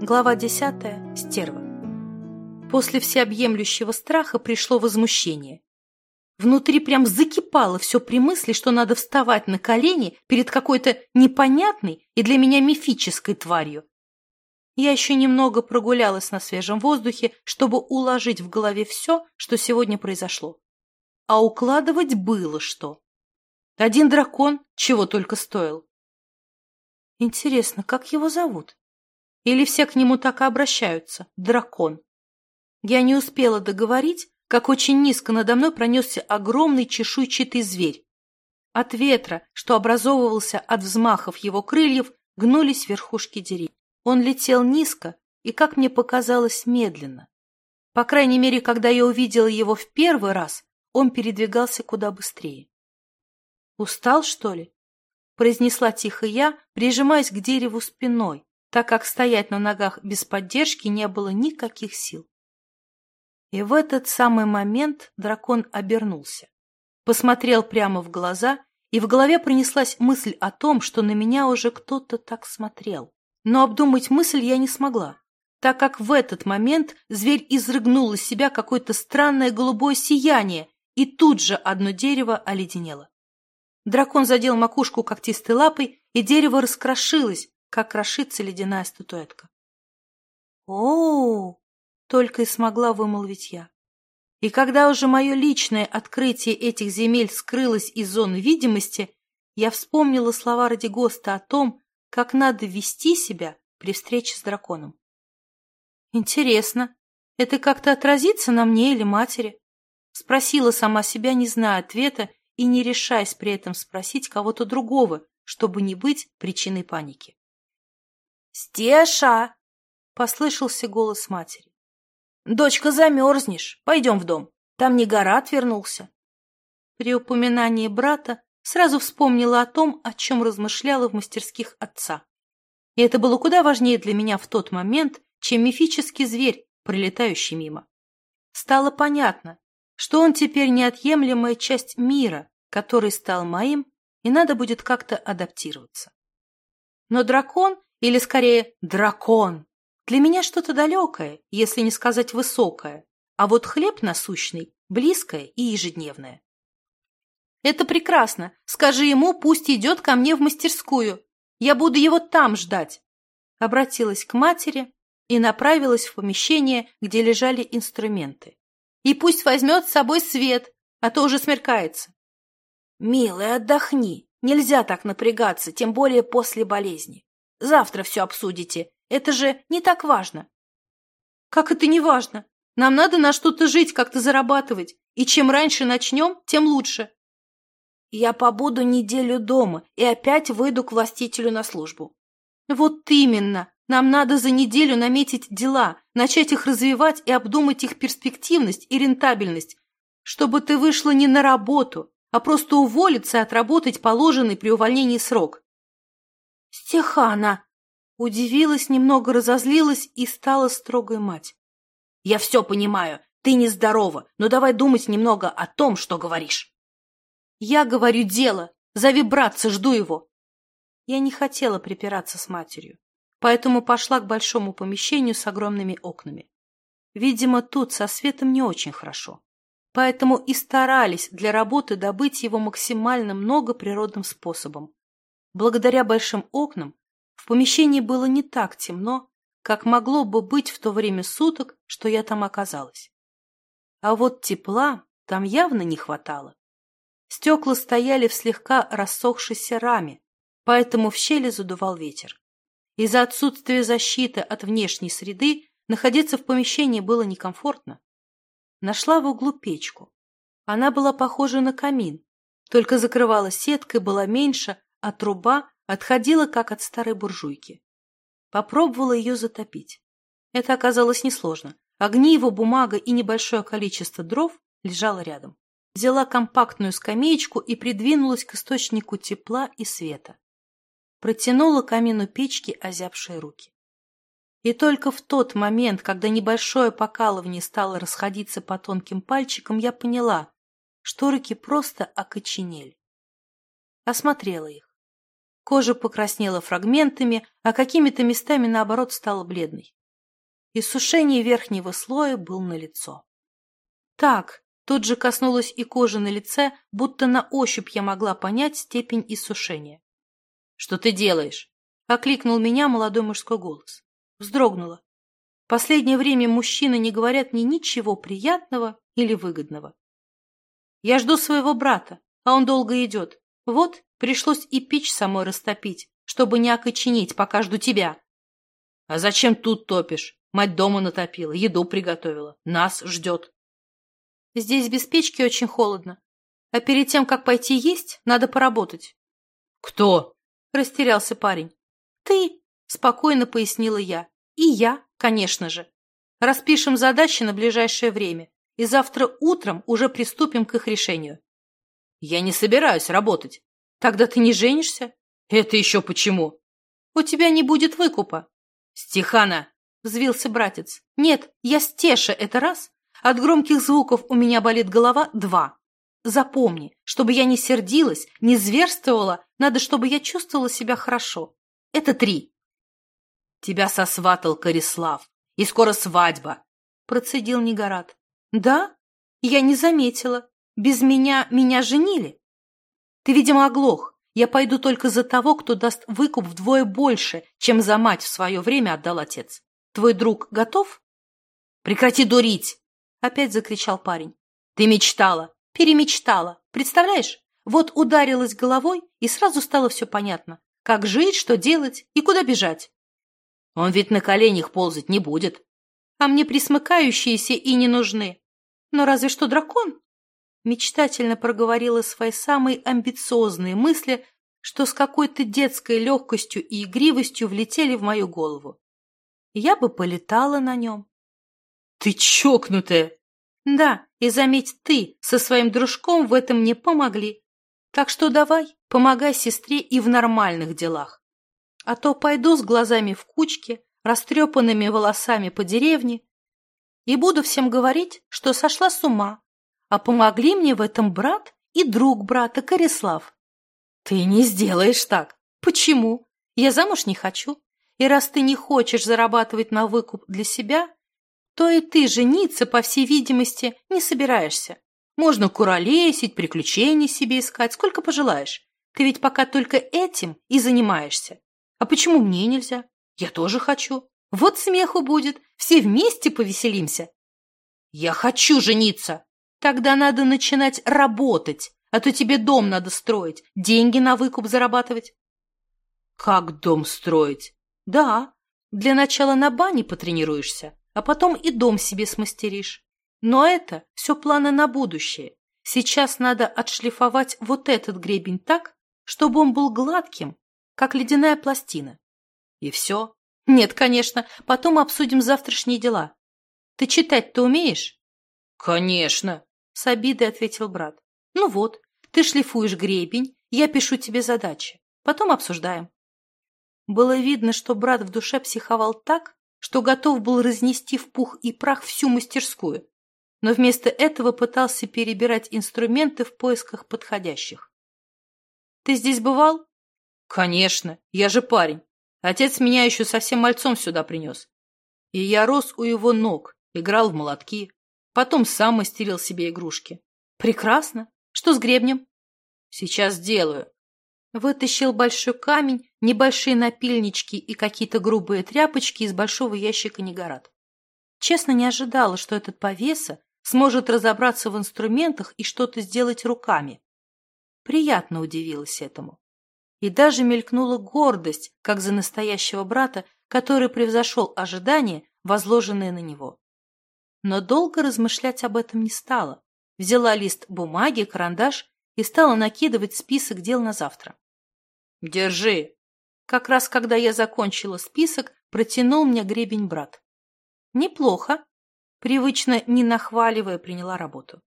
Глава десятая. Стерва. После всеобъемлющего страха пришло возмущение. Внутри прям закипало все при мысли, что надо вставать на колени перед какой-то непонятной и для меня мифической тварью. Я еще немного прогулялась на свежем воздухе, чтобы уложить в голове все, что сегодня произошло. А укладывать было что. Один дракон чего только стоил. Интересно, как его зовут? Или все к нему так и обращаются? Дракон. Я не успела договорить, как очень низко надо мной пронесся огромный чешуйчатый зверь. От ветра, что образовывался от взмахов его крыльев, гнулись верхушки деревьев. Он летел низко и, как мне показалось, медленно. По крайней мере, когда я увидела его в первый раз, он передвигался куда быстрее. «Устал, что ли?» — произнесла тихо я, прижимаясь к дереву спиной, так как стоять на ногах без поддержки не было никаких сил. И в этот самый момент дракон обернулся, посмотрел прямо в глаза, и в голове пронеслась мысль о том, что на меня уже кто-то так смотрел. Но обдумать мысль я не смогла, так как в этот момент зверь изрыгнул из себя какое-то странное голубое сияние, и тут же одно дерево оледенело. Дракон задел макушку когтистой лапой, и дерево раскрошилось, как крошится ледяная статуэтка. о только и смогла вымолвить я. И когда уже мое личное открытие этих земель скрылось из зоны видимости, я вспомнила слова Радигоста о том, как надо вести себя при встрече с драконом. Интересно, это как-то отразится на мне или матери? Спросила сама себя, не зная ответа и не решаясь при этом спросить кого-то другого, чтобы не быть причиной паники. «Стеша!» — послышался голос матери. «Дочка, замерзнешь. Пойдем в дом. Там не гора вернулся». При упоминании брата сразу вспомнила о том, о чем размышляла в мастерских отца. И это было куда важнее для меня в тот момент, чем мифический зверь, пролетающий мимо. Стало понятно, что он теперь неотъемлемая часть мира, который стал моим, и надо будет как-то адаптироваться. Но дракон или, скорее, дракон. Для меня что-то далекое, если не сказать высокое, а вот хлеб насущный, близкое и ежедневное. Это прекрасно. Скажи ему, пусть идет ко мне в мастерскую. Я буду его там ждать. Обратилась к матери и направилась в помещение, где лежали инструменты. И пусть возьмет с собой свет, а то уже смеркается. Милая, отдохни. Нельзя так напрягаться, тем более после болезни. Завтра все обсудите. Это же не так важно. Как это не важно? Нам надо на что-то жить, как-то зарабатывать. И чем раньше начнем, тем лучше. Я побуду неделю дома и опять выйду к властителю на службу. Вот именно. Нам надо за неделю наметить дела, начать их развивать и обдумать их перспективность и рентабельность, чтобы ты вышла не на работу, а просто уволиться и отработать положенный при увольнении срок. «Стехана!» Удивилась, немного разозлилась и стала строгой мать. «Я все понимаю, ты нездорова, но давай думать немного о том, что говоришь». «Я говорю дело. Зови братца, жду его». Я не хотела припираться с матерью, поэтому пошла к большому помещению с огромными окнами. Видимо, тут со светом не очень хорошо, поэтому и старались для работы добыть его максимально много природным способом, Благодаря большим окнам в помещении было не так темно, как могло бы быть в то время суток, что я там оказалась. А вот тепла там явно не хватало. Стекла стояли в слегка рассохшейся раме, поэтому в щели задувал ветер. Из-за отсутствия защиты от внешней среды находиться в помещении было некомфортно. Нашла в углу печку. Она была похожа на камин, только закрывала сеткой, была меньше, а труба отходила, как от старой буржуйки. Попробовала ее затопить. Это оказалось несложно. Огниво, бумага и небольшое количество дров лежало рядом. Взяла компактную скамеечку и придвинулась к источнику тепла и света. Протянула камину печки озябшие руки. И только в тот момент, когда небольшое покалывание стало расходиться по тонким пальчикам, я поняла, что руки просто окоченели. Осмотрела их. Кожа покраснела фрагментами, а какими-то местами, наоборот, стала бледной. Иссушение верхнего слоя был налицо. Так, тут же коснулась и кожи на лице, будто на ощупь я могла понять степень иссушения. — Что ты делаешь? — окликнул меня молодой мужской голос. Вздрогнула. Последнее время мужчины не говорят мне ничего приятного или выгодного. Я жду своего брата, а он долго идет. Вот, пришлось и печь самой растопить, чтобы не окоченеть, пока жду тебя. А зачем тут топишь? Мать дома натопила, еду приготовила. Нас ждет. Здесь без печки очень холодно. А перед тем, как пойти есть, надо поработать. Кто? Растерялся парень. Ты, спокойно пояснила я. И я, конечно же. Распишем задачи на ближайшее время, и завтра утром уже приступим к их решению. Я не собираюсь работать. Тогда ты не женишься? Это еще почему? У тебя не будет выкупа. Стехана, взвился братец. Нет, я стеша это раз. От громких звуков у меня болит голова два. Запомни, чтобы я не сердилась, не зверствовала, надо, чтобы я чувствовала себя хорошо. Это три. Тебя сосватал Корислав, и скоро свадьба, процедил Негорат. Да? Я не заметила. Без меня меня женили. Ты, видимо, оглох. Я пойду только за того, кто даст выкуп вдвое больше, чем за мать в свое время отдал отец. Твой друг готов? Прекрати дурить! Опять закричал парень. Ты мечтала, перемечтала. Представляешь? Вот ударилась головой, и сразу стало все понятно. Как жить, что делать и куда бежать. Он ведь на коленях ползать не будет. А мне присмыкающиеся и не нужны. Но разве что дракон? Мечтательно проговорила свои самые амбициозные мысли, что с какой-то детской легкостью и игривостью влетели в мою голову. Я бы полетала на нем. Ты чокнутая! Да, и заметь, ты со своим дружком в этом не помогли. Так что давай, помогай сестре и в нормальных делах. А то пойду с глазами в кучке, растрепанными волосами по деревне и буду всем говорить, что сошла с ума, а помогли мне в этом брат и друг брата Корислав. Ты не сделаешь так. Почему? Я замуж не хочу. И раз ты не хочешь зарабатывать на выкуп для себя, то и ты жениться, по всей видимости, не собираешься. Можно куролесить, приключений себе искать, сколько пожелаешь. Ты ведь пока только этим и занимаешься. А почему мне нельзя? Я тоже хочу. Вот смеху будет, все вместе повеселимся. Я хочу жениться. Тогда надо начинать работать, а то тебе дом надо строить, деньги на выкуп зарабатывать. Как дом строить? Да, для начала на бане потренируешься, а потом и дом себе смастеришь. Но это все планы на будущее. Сейчас надо отшлифовать вот этот гребень так, чтобы он был гладким, как ледяная пластина. И все. Нет, конечно, потом обсудим завтрашние дела. Ты читать-то умеешь? Конечно, с обидой ответил брат. Ну вот, ты шлифуешь гребень, я пишу тебе задачи. Потом обсуждаем. Было видно, что брат в душе психовал так, что готов был разнести в пух и прах всю мастерскую, но вместо этого пытался перебирать инструменты в поисках подходящих. «Ты здесь бывал?» «Конечно, я же парень. Отец меня еще совсем мальцом сюда принес. И я рос у его ног, играл в молотки, потом сам мастерил себе игрушки. Прекрасно. Что с гребнем? Сейчас сделаю. Вытащил большой камень, небольшие напильнички и какие-то грубые тряпочки из большого ящика Негорат. Честно, не ожидала, что этот повеса сможет разобраться в инструментах и что-то сделать руками. Приятно удивилась этому и даже мелькнула гордость, как за настоящего брата, который превзошел ожидания, возложенные на него. Но долго размышлять об этом не стала. Взяла лист бумаги, карандаш и стала накидывать список дел на завтра. «Держи!» Как раз когда я закончила список, протянул мне гребень брат. «Неплохо!» Привычно, не нахваливая, приняла работу.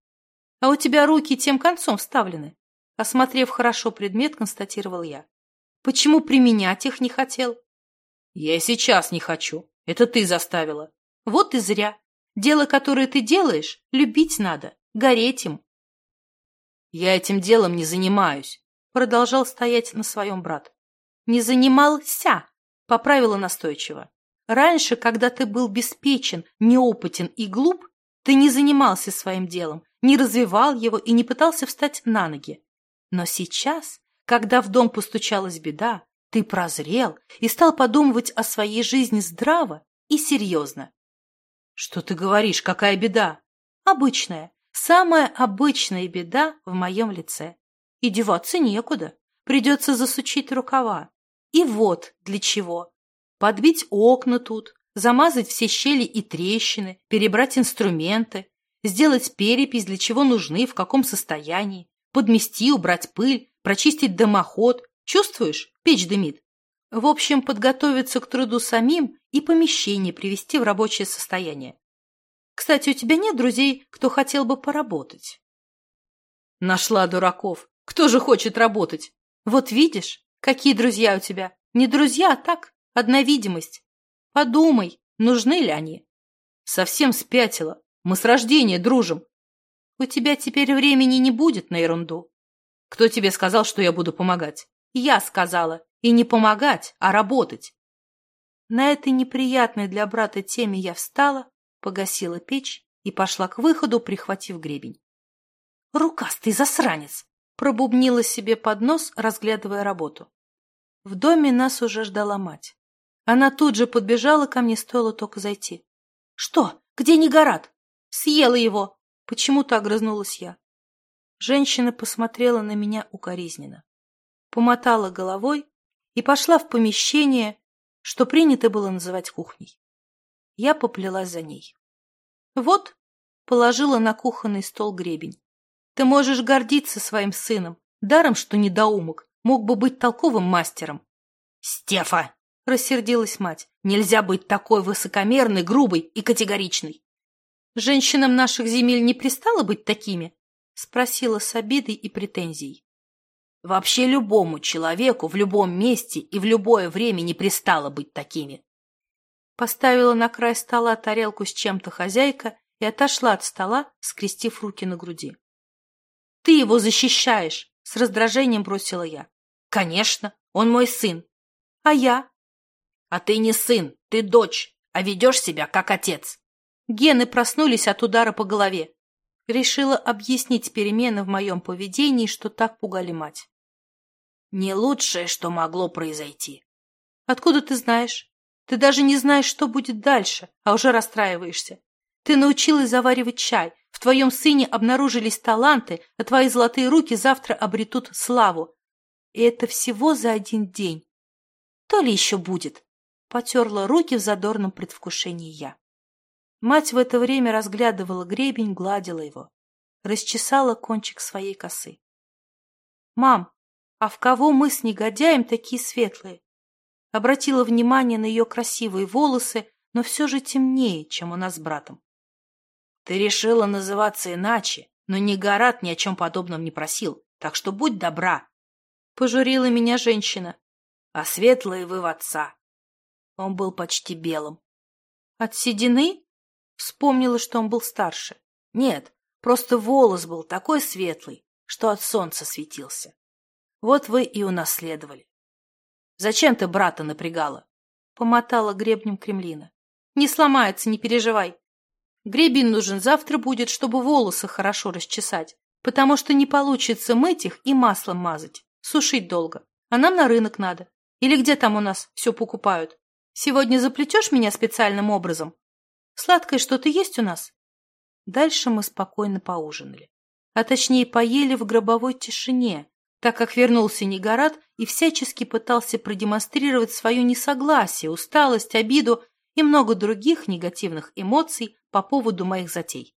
«А у тебя руки тем концом вставлены. Осмотрев хорошо предмет, констатировал я. Почему применять их не хотел? Я сейчас не хочу. Это ты заставила. Вот и зря. Дело, которое ты делаешь, любить надо, гореть им. Я этим делом не занимаюсь, продолжал стоять на своем брат. Не занимался, поправила настойчиво. Раньше, когда ты был беспечен, неопытен и глуп, ты не занимался своим делом, не развивал его и не пытался встать на ноги. Но сейчас, когда в дом постучалась беда, ты прозрел и стал подумывать о своей жизни здраво и серьезно. Что ты говоришь, какая беда? Обычная, самая обычная беда в моем лице. И деваться некуда, придется засучить рукава. И вот для чего. Подбить окна тут, замазать все щели и трещины, перебрать инструменты, сделать перепись, для чего нужны, в каком состоянии, подмести, убрать пыль, прочистить дымоход. Чувствуешь? Печь дымит. В общем, подготовиться к труду самим и помещение привести в рабочее состояние. Кстати, у тебя нет друзей, кто хотел бы поработать? Нашла дураков. Кто же хочет работать? Вот видишь, какие друзья у тебя. Не друзья, а так, одна видимость. Подумай, нужны ли они? Совсем спятила. Мы с рождения дружим. У тебя теперь времени не будет на ерунду. Кто тебе сказал, что я буду помогать? Я сказала. И не помогать, а работать. На этой неприятной для брата теме я встала, погасила печь и пошла к выходу, прихватив гребень. «Рукастый засранец!» — пробубнила себе под нос, разглядывая работу. В доме нас уже ждала мать. Она тут же подбежала ко мне, стоило только зайти. «Что? Где Негорат?» «Съела его!» Почему-то огрызнулась я. Женщина посмотрела на меня укоризненно. Помотала головой и пошла в помещение, что принято было называть кухней. Я поплелась за ней. Вот, положила на кухонный стол гребень. Ты можешь гордиться своим сыном, даром, что недоумок, мог бы быть толковым мастером. Стефа! — рассердилась мать. «Нельзя быть такой высокомерной, грубой и категоричной!» «Женщинам наших земель не пристало быть такими?» — спросила с обидой и претензией. «Вообще любому человеку в любом месте и в любое время не пристало быть такими!» Поставила на край стола тарелку с чем-то хозяйка и отошла от стола, скрестив руки на груди. «Ты его защищаешь!» — с раздражением бросила я. «Конечно, он мой сын. А я? А ты не сын, ты дочь, а ведешь себя как отец. Гены проснулись от удара по голове. Решила объяснить перемены в моем поведении, что так пугали мать. Не лучшее, что могло произойти. Откуда ты знаешь? Ты даже не знаешь, что будет дальше, а уже расстраиваешься. Ты научилась заваривать чай, в твоем сыне обнаружились таланты, а твои золотые руки завтра обретут славу. И это всего за один день. То ли еще будет. Потерла руки в задорном предвкушении я. Мать в это время разглядывала гребень, гладила его. Расчесала кончик своей косы. «Мам, а в кого мы с негодяем такие светлые?» Обратила внимание на ее красивые волосы, но все же темнее, чем у нас с братом. «Ты решила называться иначе, но Негорат ни о чем подобном не просил, так что будь добра!» Пожурила меня женщина. «А светлые вы в отца, он был почти белым. От седины? Вспомнила, что он был старше. Нет, просто волос был такой светлый, что от солнца светился. Вот вы и унаследовали. Зачем ты брата напрягала? Помотала гребнем Кремлина. Не сломается, не переживай. Гребень нужен завтра будет, чтобы волосы хорошо расчесать, потому что не получится мыть их и маслом мазать. Сушить долго. А нам на рынок надо. Или где там у нас все покупают? Сегодня заплетешь меня специальным образом? Сладкое что-то есть у нас?» Дальше мы спокойно поужинали. А точнее, поели в гробовой тишине, так как вернулся Негорат и всячески пытался продемонстрировать свое несогласие, усталость, обиду и много других негативных эмоций по поводу моих затей.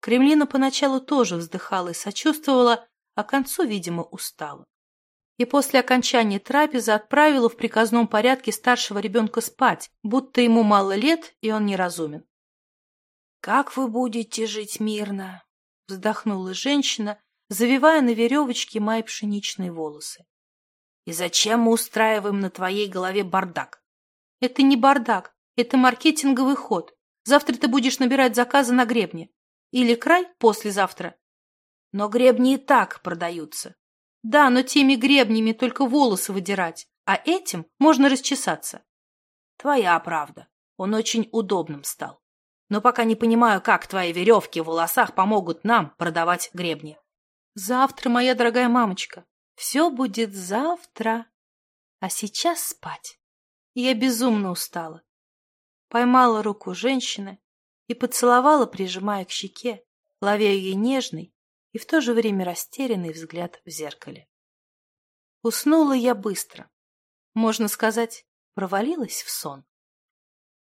Кремлина поначалу тоже вздыхала и сочувствовала, а к концу, видимо, устала и после окончания трапезы отправила в приказном порядке старшего ребенка спать, будто ему мало лет, и он неразумен. «Как вы будете жить мирно?» — вздохнула женщина, завивая на веревочке мои пшеничные волосы. «И зачем мы устраиваем на твоей голове бардак?» «Это не бардак, это маркетинговый ход. Завтра ты будешь набирать заказы на гребне. Или край послезавтра. Но гребни и так продаются. Да, но теми гребнями только волосы выдирать. а этим можно расчесаться. Твоя правда. Он очень удобным стал. Но пока не понимаю, как твои веревки в волосах помогут нам продавать гребни. Завтра, моя дорогая мамочка. Все будет завтра. А сейчас спать. Я безумно устала. Поймала руку женщины и поцеловала, прижимая к щеке, ловя ей нежный и в то же время растерянный взгляд в зеркале. Уснула я быстро. Можно сказать, провалилась в сон.